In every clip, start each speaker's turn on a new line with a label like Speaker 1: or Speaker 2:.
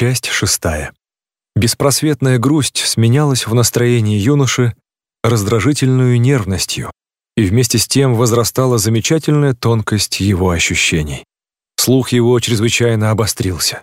Speaker 1: Часть шестая. Беспросветная грусть сменялась в настроении юноши раздражительную нервностью, и вместе с тем возрастала замечательная тонкость его ощущений. Слух его чрезвычайно обострился.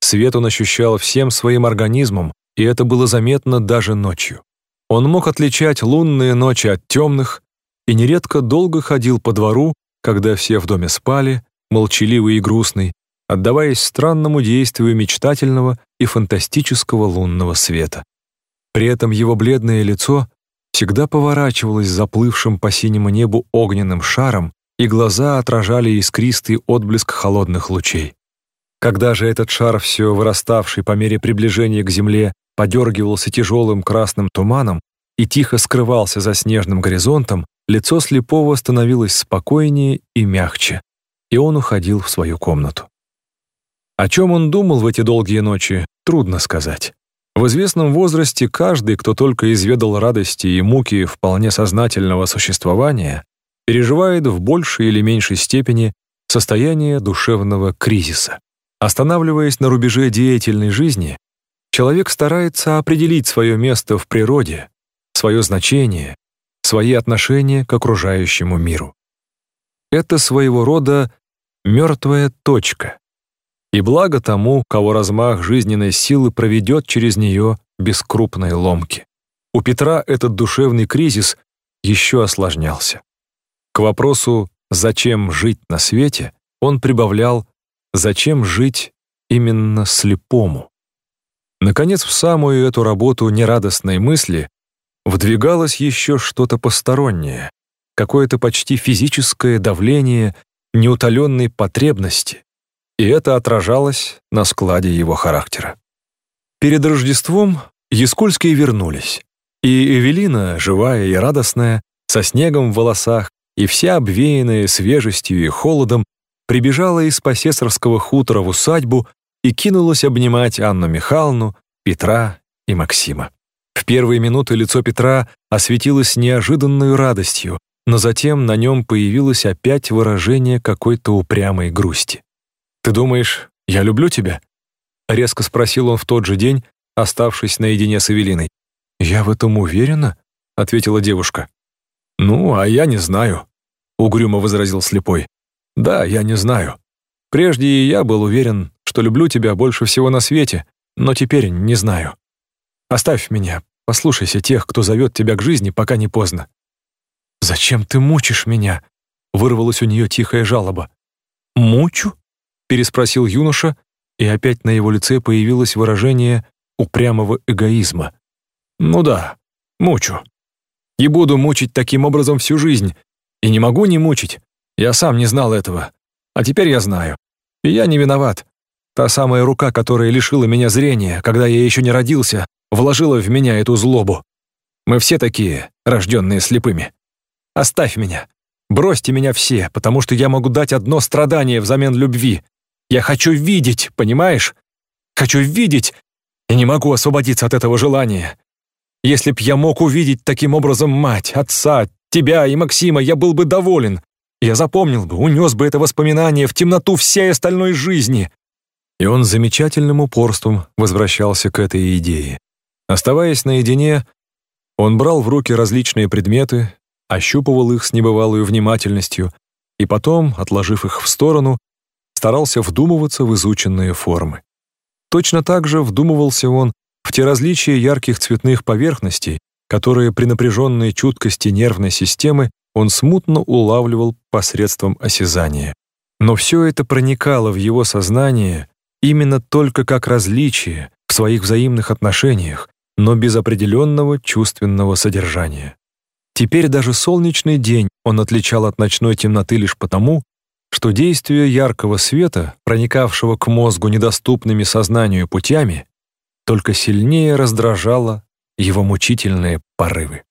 Speaker 1: Свет он ощущал всем своим организмом, и это было заметно даже ночью. Он мог отличать лунные ночи от темных и нередко долго ходил по двору, когда все в доме спали, молчаливый и грустный, отдаваясь странному действию мечтательного и фантастического лунного света. При этом его бледное лицо всегда поворачивалось заплывшим по синему небу огненным шаром, и глаза отражали искристый отблеск холодных лучей. Когда же этот шар, все выраставший по мере приближения к земле, подергивался тяжелым красным туманом и тихо скрывался за снежным горизонтом, лицо слепого становилось спокойнее и мягче, и он уходил в свою комнату. О чем он думал в эти долгие ночи, трудно сказать. В известном возрасте каждый, кто только изведал радости и муки вполне сознательного существования, переживает в большей или меньшей степени состояние душевного кризиса. Останавливаясь на рубеже деятельной жизни, человек старается определить свое место в природе, свое значение, свои отношения к окружающему миру. Это своего рода мертвая точка, и благо тому, кого размах жизненной силы проведет через нее без крупной ломки. У Петра этот душевный кризис еще осложнялся. К вопросу «зачем жить на свете?» он прибавлял «зачем жить именно слепому?». Наконец, в самую эту работу нерадостной мысли вдвигалось еще что-то постороннее, какое-то почти физическое давление неутоленной потребности, и это отражалось на складе его характера. Перед Рождеством Яскульские вернулись, и Эвелина, живая и радостная, со снегом в волосах и вся обвеянная свежестью и холодом, прибежала из посесарского хутора в усадьбу и кинулась обнимать Анну Михайловну, Петра и Максима. В первые минуты лицо Петра осветилось неожиданной радостью, но затем на нем появилось опять выражение какой-то упрямой грусти. «Ты думаешь, я люблю тебя?» — резко спросил он в тот же день, оставшись наедине с Эвелиной. «Я в этом уверена?» — ответила девушка. «Ну, а я не знаю», — угрюмо возразил слепой. «Да, я не знаю. Прежде и я был уверен, что люблю тебя больше всего на свете, но теперь не знаю. Оставь меня, послушайся тех, кто зовет тебя к жизни, пока не поздно». «Зачем ты мучишь меня?» — вырвалась у нее тихая жалоба. «Мучу?» Переспросил юноша, и опять на его лице появилось выражение упрямого эгоизма. «Ну да, мучу. И буду мучить таким образом всю жизнь. И не могу не мучить. Я сам не знал этого. А теперь я знаю. И я не виноват. Та самая рука, которая лишила меня зрения, когда я еще не родился, вложила в меня эту злобу. Мы все такие, рожденные слепыми. Оставь меня. Бросьте меня все, потому что я могу дать одно страдание взамен любви. Я хочу видеть, понимаешь? Хочу видеть и не могу освободиться от этого желания. Если б я мог увидеть таким образом мать, отца, тебя и Максима, я был бы доволен. Я запомнил бы, унес бы это воспоминание в темноту всей остальной жизни. И он замечательным упорством возвращался к этой идее. Оставаясь наедине, он брал в руки различные предметы, ощупывал их с небывалой внимательностью и потом, отложив их в сторону, старался вдумываться в изученные формы. Точно так же вдумывался он в те различия ярких цветных поверхностей, которые при напряженной чуткости нервной системы он смутно улавливал посредством осязания. Но все это проникало в его сознание именно только как различие в своих взаимных отношениях, но без определенного чувственного содержания. Теперь даже солнечный день он отличал от ночной темноты лишь потому, что действие яркого света, проникавшего к мозгу недоступными сознанию путями, только сильнее раздражало его мучительные порывы.